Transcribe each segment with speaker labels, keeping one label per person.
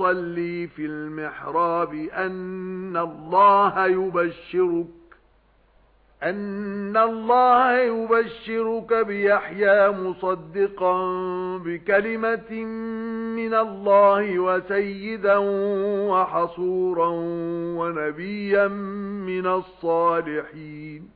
Speaker 1: يُصَلِّي فِي الْمِحْرَابِ أَنَّ اللَّهَ يُبَشِّرُكَ أَنَّ اللَّهَ يُبَشِّرُكَ بِيَحْيَى مُصَدِّقًا بِكَلِمَةٍ مِنَ اللَّهِ وَسَيِّدًا وَحَصُورًا وَنَبِيًّا مِنَ الصَّالِحِينَ.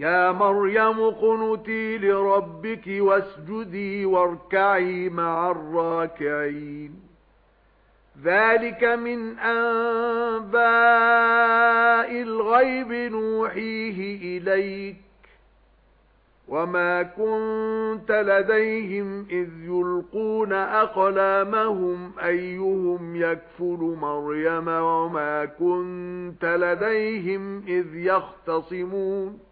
Speaker 1: يا مريم قنتي لربك واسجدي واركعي مع الراكعين. ذلك من أنباء الغيب نوحيه إليك. وما كنت لديهم إذ يلقون أقلامهم أيهم يكفل مريم وما كنت لديهم إذ يختصمون.